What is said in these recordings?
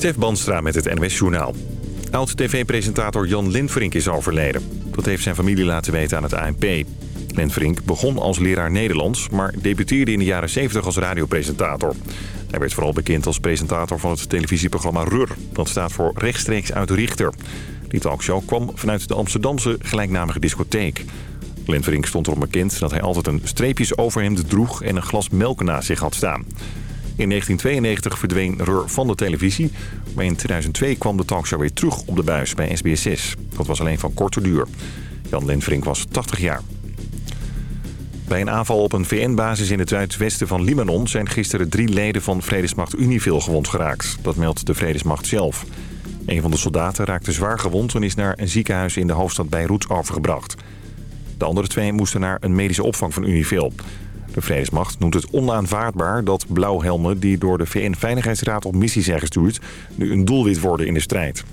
Stef Banstra met het NWS Journaal. Oud-tv-presentator Jan Lindvrink is overleden. Dat heeft zijn familie laten weten aan het ANP. Lindvrink begon als leraar Nederlands... maar debuteerde in de jaren 70 als radiopresentator. Hij werd vooral bekend als presentator van het televisieprogramma RUR. Dat staat voor rechtstreeks uit Richter. Die talkshow kwam vanuit de Amsterdamse gelijknamige discotheek. Lindvrink stond erom bekend dat hij altijd een streepjes overhemd droeg... en een glas melk naast zich had staan. In 1992 verdween Rur van de televisie. Maar in 2002 kwam de talkshow weer terug op de buis bij SBS6. Dat was alleen van korte duur. Jan Lindvrink was 80 jaar. Bij een aanval op een VN-basis in het zuidwesten van Libanon... zijn gisteren drie leden van Vredesmacht Unifil gewond geraakt. Dat meldt de Vredesmacht zelf. Een van de soldaten raakte zwaar gewond... en is naar een ziekenhuis in de hoofdstad Beirut overgebracht. De andere twee moesten naar een medische opvang van Unifil. De Vredesmacht noemt het onaanvaardbaar dat blauwhelmen... die door de VN-veiligheidsraad op missie zijn gestuurd... nu een doelwit worden in de strijd.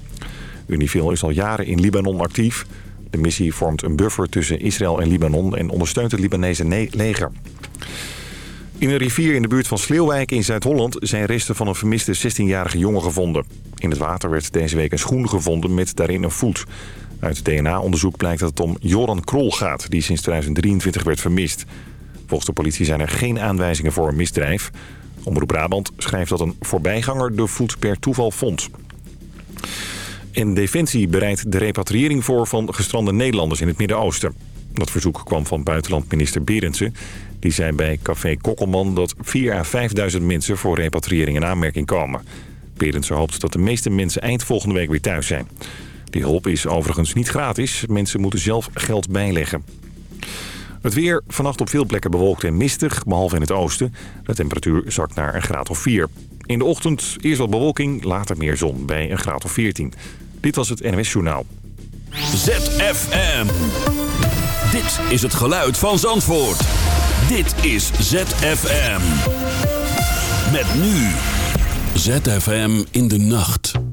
Unifil is al jaren in Libanon actief... De missie vormt een buffer tussen Israël en Libanon en ondersteunt het Libanese leger. In een rivier in de buurt van Sleeuwwijk in Zuid-Holland zijn resten van een vermiste 16-jarige jongen gevonden. In het water werd deze week een schoen gevonden met daarin een voet. Uit DNA-onderzoek blijkt dat het om Joran Krol gaat, die sinds 2023 werd vermist. Volgens de politie zijn er geen aanwijzingen voor een misdrijf. Omroep Brabant schrijft dat een voorbijganger de voet per toeval vond. En Defensie bereidt de repatriëring voor van gestrande Nederlanders in het Midden-Oosten. Dat verzoek kwam van buitenlandminister Berendsen. Die zei bij Café Kokkelman dat 4 à 5.000 mensen voor repatriëring in aanmerking komen. Berendsen hoopt dat de meeste mensen eind volgende week weer thuis zijn. Die hulp is overigens niet gratis. Mensen moeten zelf geld bijleggen. Het weer vannacht op veel plekken bewolkt en mistig, behalve in het oosten. De temperatuur zakt naar een graad of 4. In de ochtend eerst wat bewolking, later meer zon bij een graad of 14. Dit was het NWS Journaal. ZFM. Dit is het geluid van Zandvoort. Dit is ZFM. Met nu. ZFM in de nacht.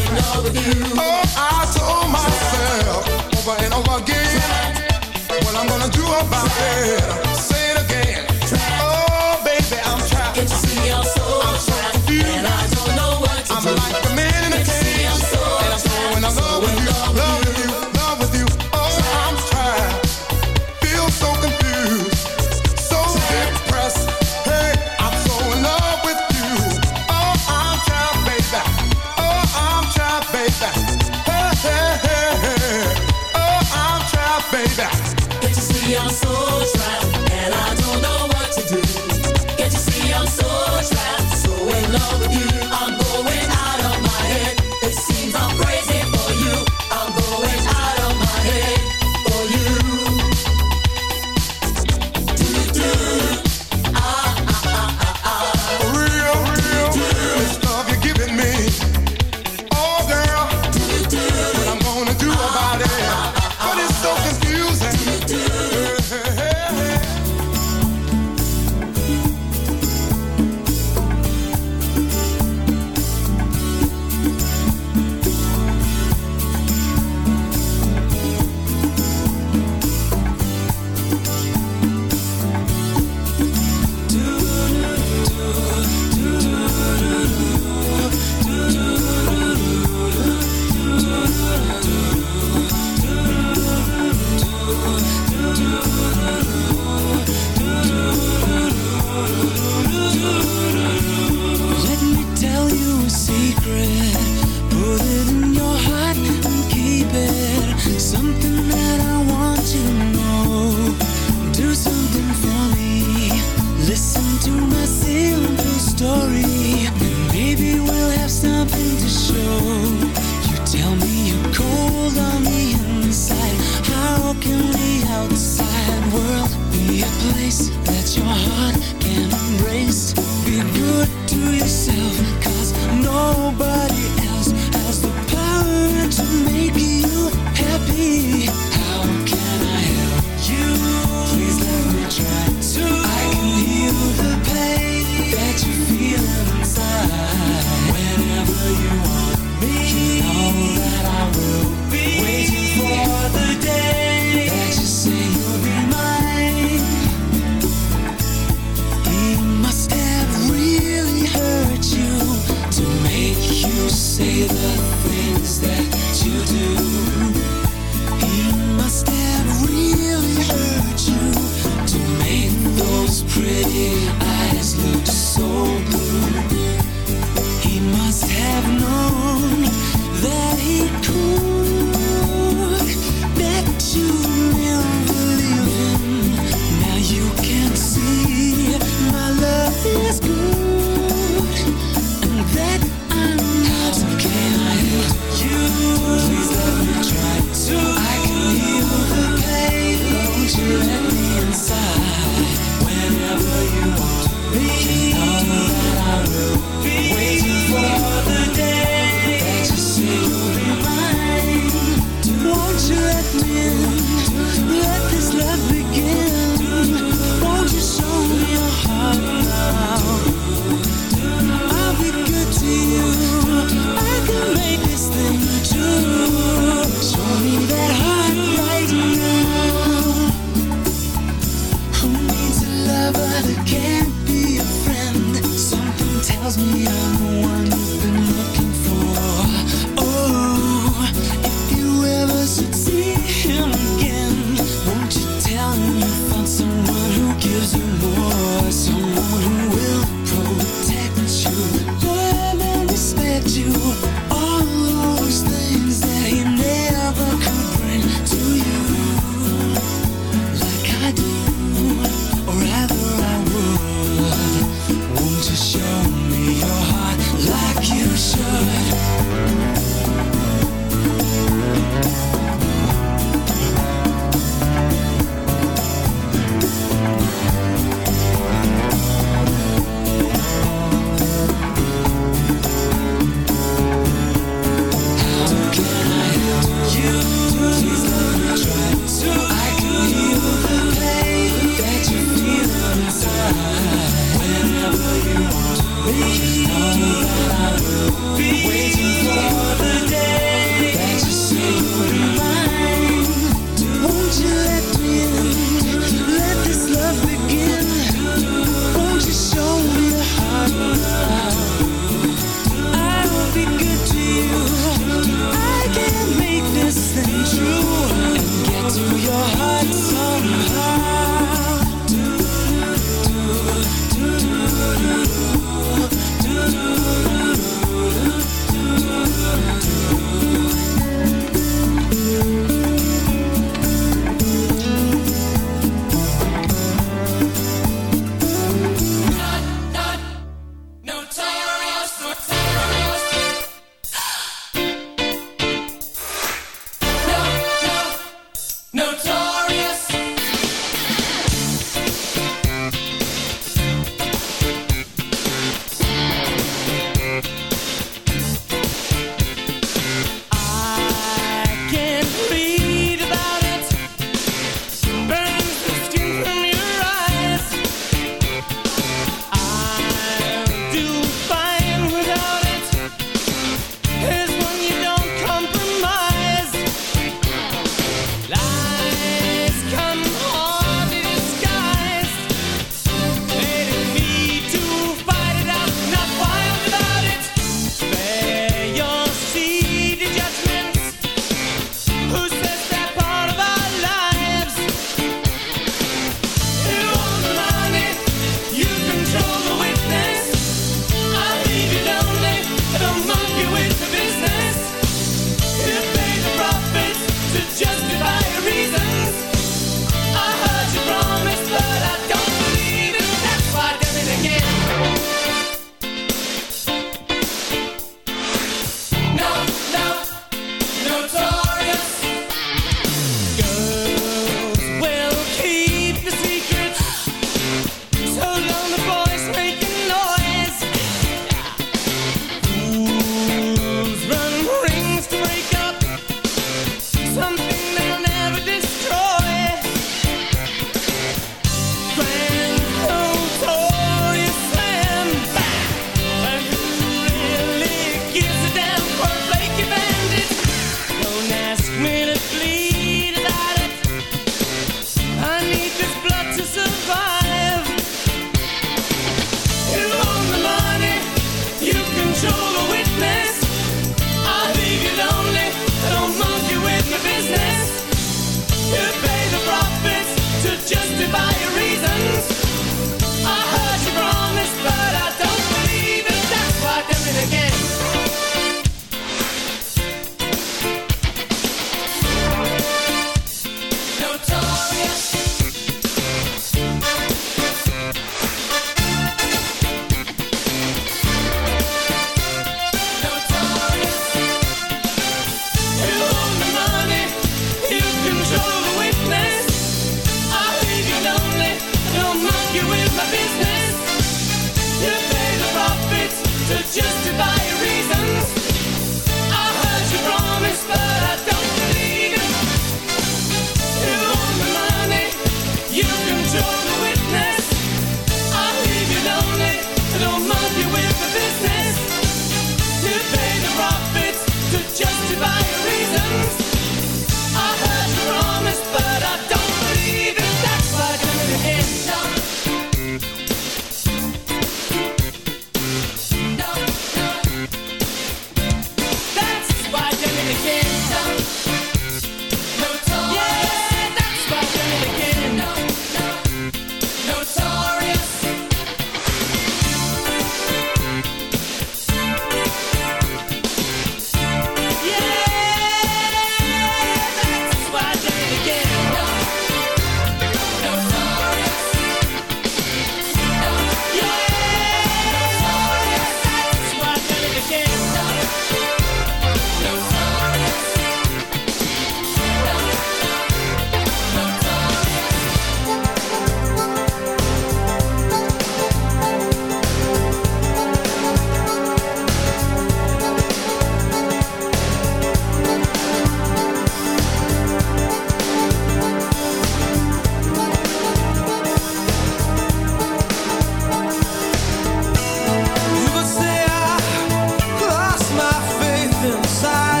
inside.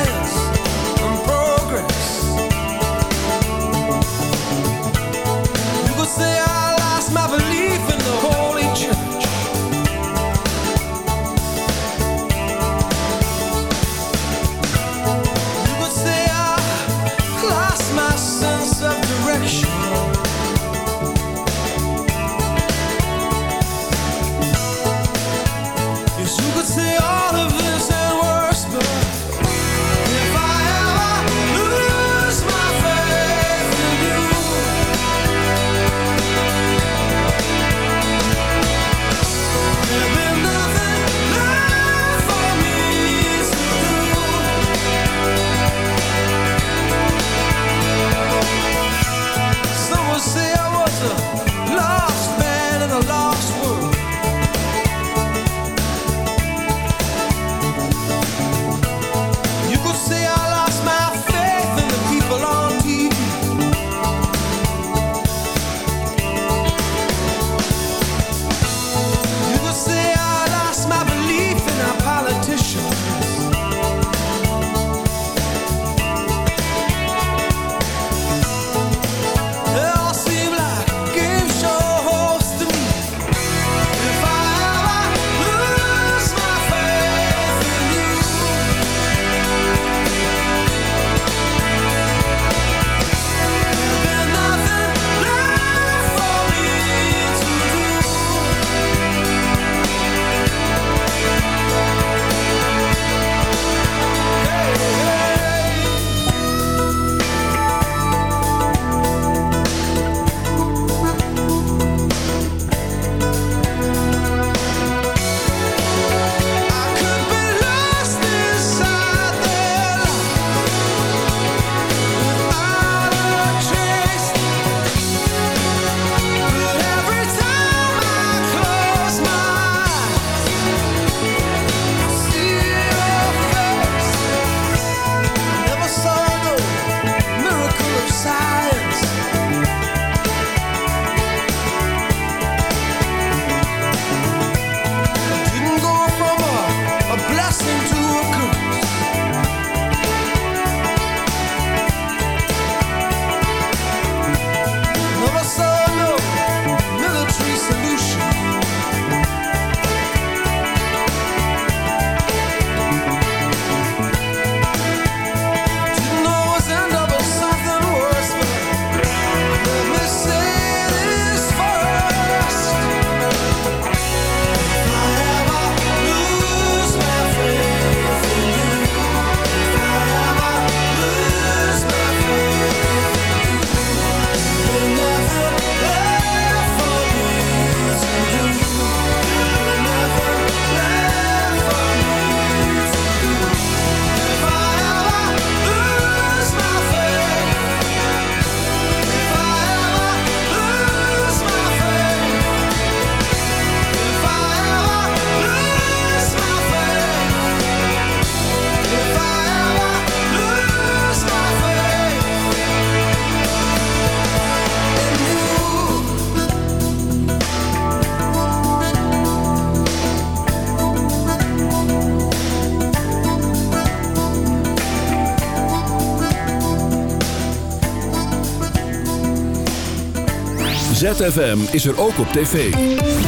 ZFM is er ook op tv.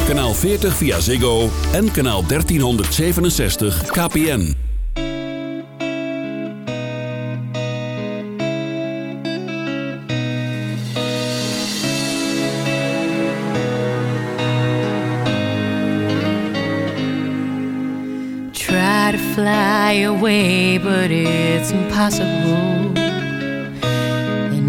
Kanaal 40 via Ziggo en kanaal 1367 KPN. Try to fly away, but it's impossible.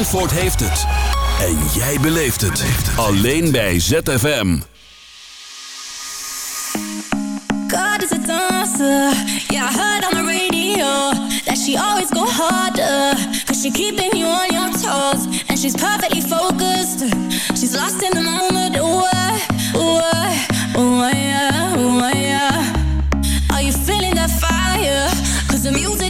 Zandvoort heeft het. En jij beleeft het. Alleen bij ZFM. God is a dancer. Yeah, I heard on the radio. That she always go harder. Cause she keeping you on your toes. And she's perfectly focused. She's lost in the moment. Ooh, ooh, ooh, yeah, ooh, yeah. Are you feeling that fire? Cause the music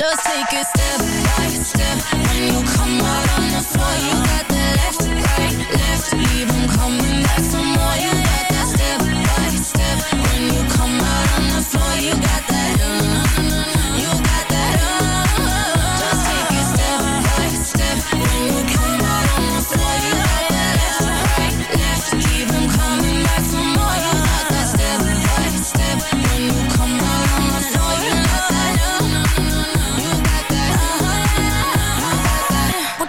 Just take it step by step. When you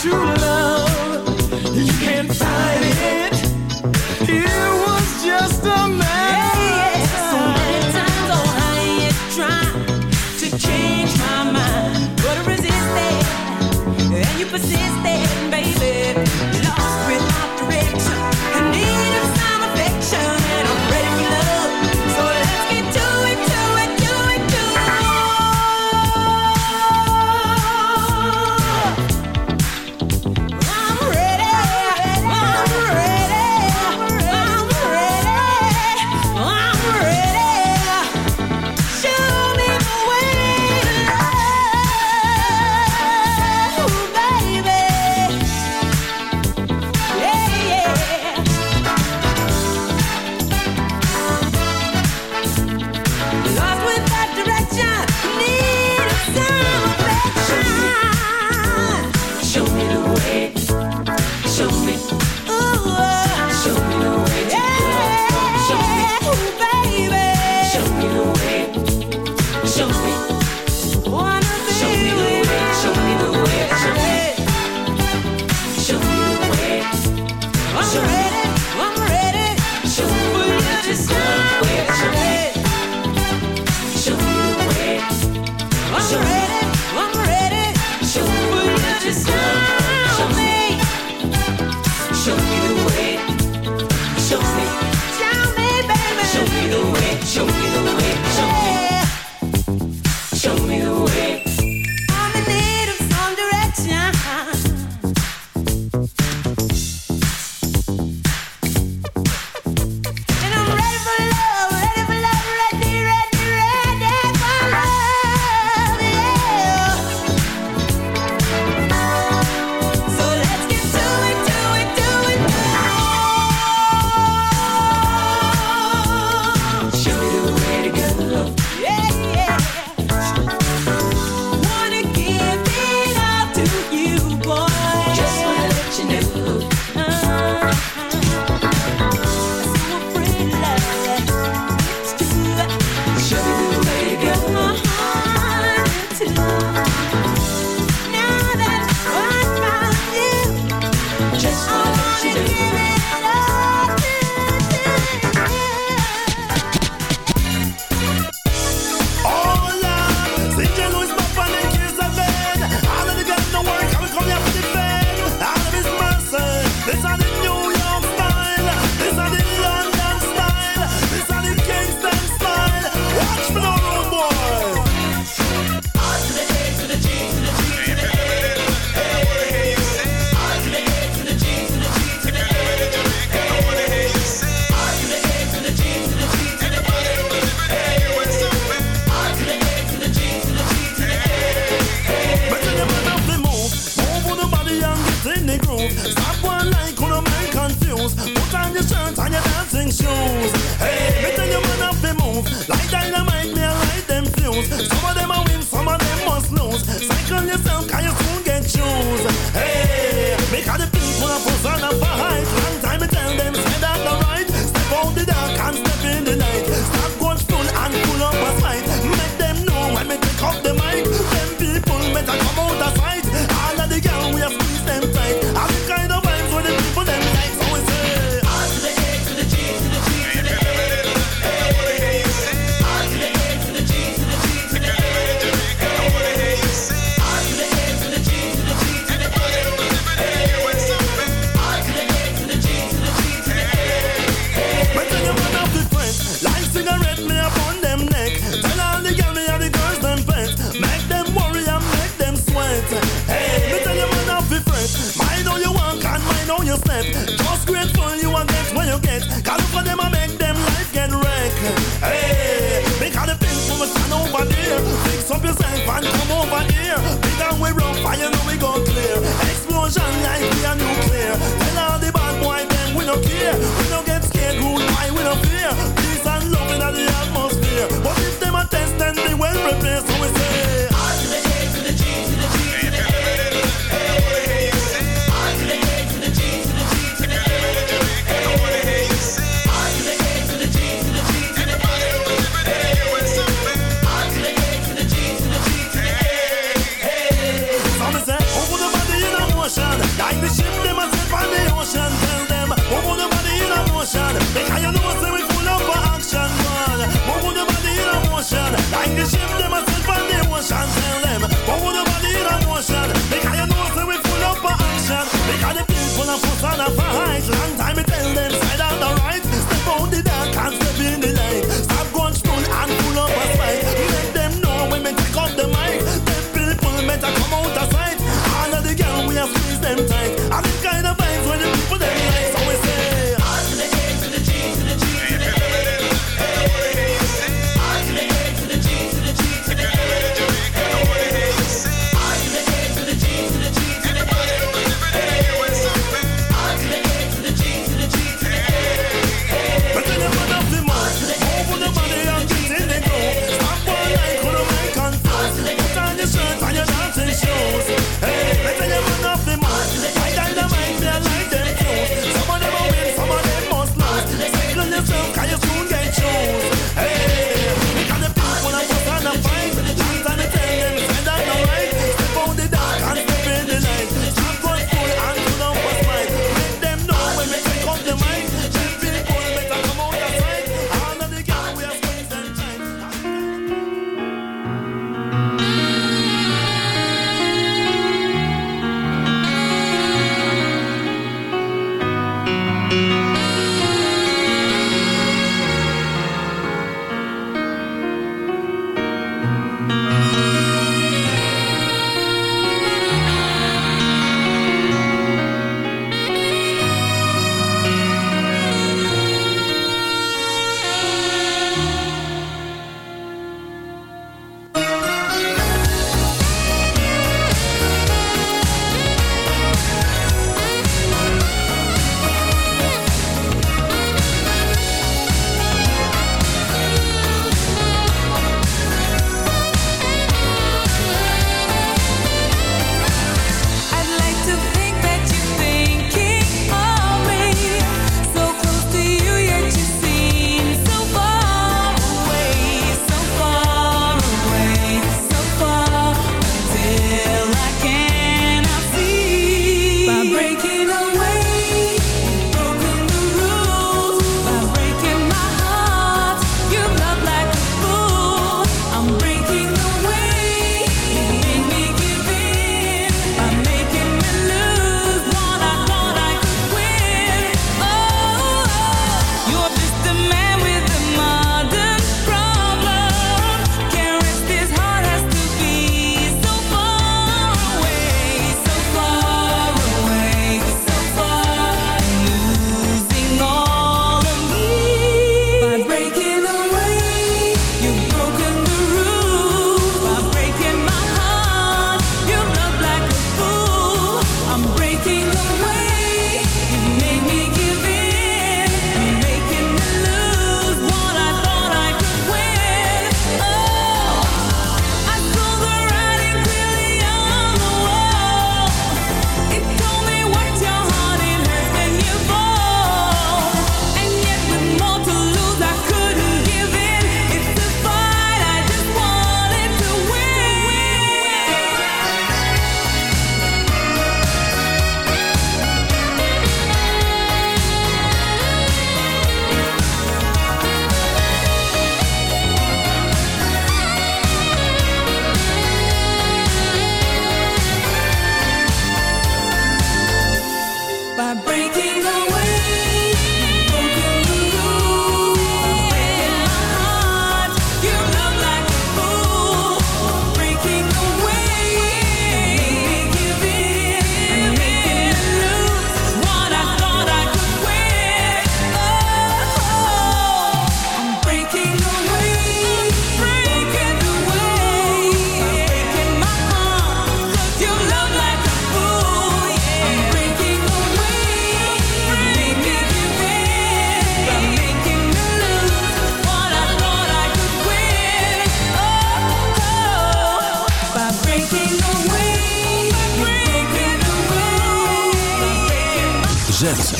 true love.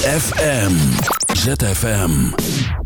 ZFM. ZFM.